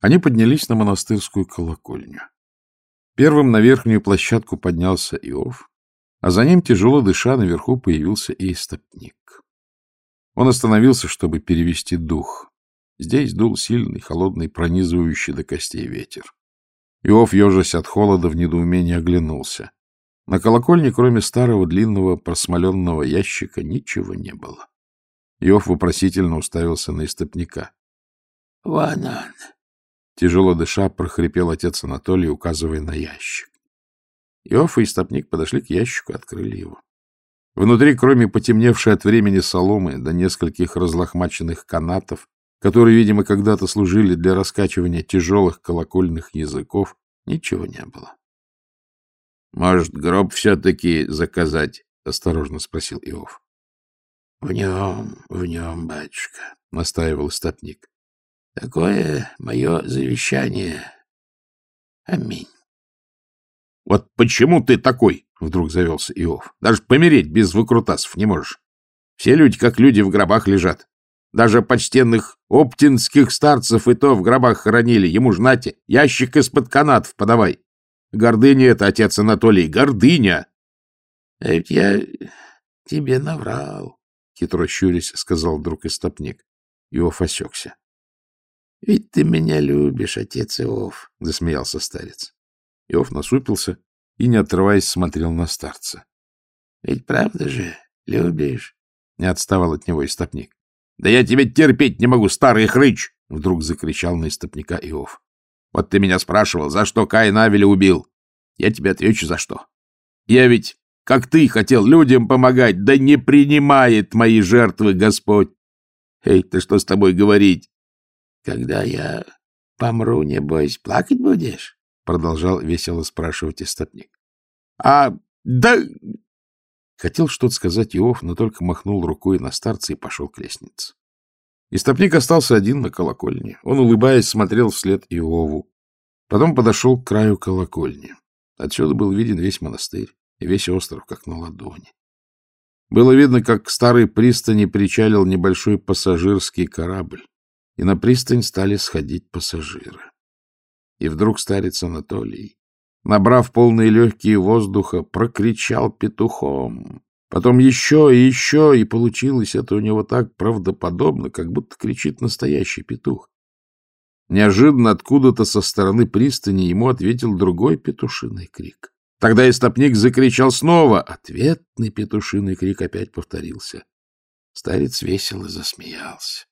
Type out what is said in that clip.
Они поднялись на монастырскую колокольню. Первым на верхнюю площадку поднялся Иов, а за ним, тяжело дыша, наверху появился и истопник. Он остановился, чтобы перевести дух. Здесь дул сильный, холодный, пронизывающий до костей ветер. Иов, ежась от холода, в недоумении оглянулся. На колокольне, кроме старого длинного просмоленного ящика, ничего не было. Иов вопросительно уставился на истопника. — Вон он! — тяжело дыша, прохрипел отец Анатолий, указывая на ящик. Иов и истопник подошли к ящику и открыли его. Внутри, кроме потемневшей от времени соломы до нескольких разлохмаченных канатов, которые, видимо, когда-то служили для раскачивания тяжелых колокольных языков, ничего не было. — Может, гроб все-таки заказать? — осторожно спросил Иов. — В нем, в нем, батюшка, — настаивал стопник. — Такое мое завещание. Аминь. — Вот почему ты такой? — вдруг завелся Иов. — Даже помереть без выкрутасов не можешь. Все люди, как люди, в гробах лежат. Даже почтенных оптинских старцев и то в гробах хоронили. Ему ж нате, ящик из-под канатов подавай. Гордыня это, отец Анатолий, гордыня! — А ведь я тебе наврал, — хитро щурясь сказал друг истопник. Иов осекся. — Ведь ты меня любишь, отец Иов, — засмеялся старец. Иов насупился и, не отрываясь, смотрел на старца. — Ведь правда же любишь? — не отставал от него истопник. — Да я тебя терпеть не могу, старый хрыч! — вдруг закричал на истопника Иов. — Вот ты меня спрашивал, за что Каин Авеля убил? Я тебе отвечу, за что. Я ведь, как ты, хотел людям помогать, да не принимает мои жертвы Господь. Эй, ты что с тобой говорить? — Когда я помру, небось, плакать будешь? — продолжал весело спрашивать истопник. — А, да... Хотел что-то сказать Иов, но только махнул рукой на старца и пошел к лестнице. Истопник остался один на колокольне. Он, улыбаясь, смотрел вслед Иову. Потом подошел к краю колокольни. Отсюда был виден весь монастырь и весь остров, как на ладони. Было видно, как к старой пристани причалил небольшой пассажирский корабль, и на пристань стали сходить пассажиры. И вдруг старец Анатолий, набрав полные легкие воздуха, прокричал петухом. Потом еще и еще, и получилось это у него так правдоподобно, как будто кричит настоящий петух. Неожиданно откуда-то со стороны пристани ему ответил другой петушиный крик. Тогда истопник закричал снова. Ответный петушиный крик опять повторился. Старец весело засмеялся.